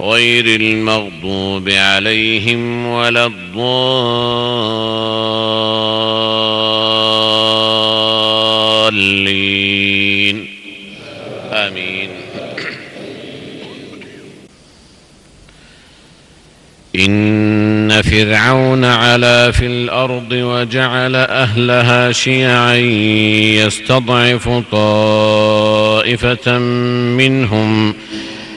غير المغضوب عليهم ولا الضالين. آمين. إن فرعون علا في الأرض وجعل أهلها شيعا يستضعف طائفة منهم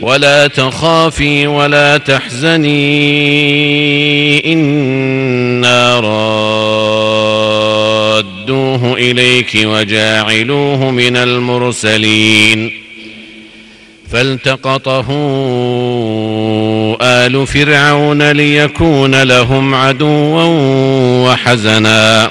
ولا تخافي ولا تحزني إنا رادوه إليك وجاعلوه من المرسلين. فالتقطه آل فرعون ليكون لهم عدوا وحزنا.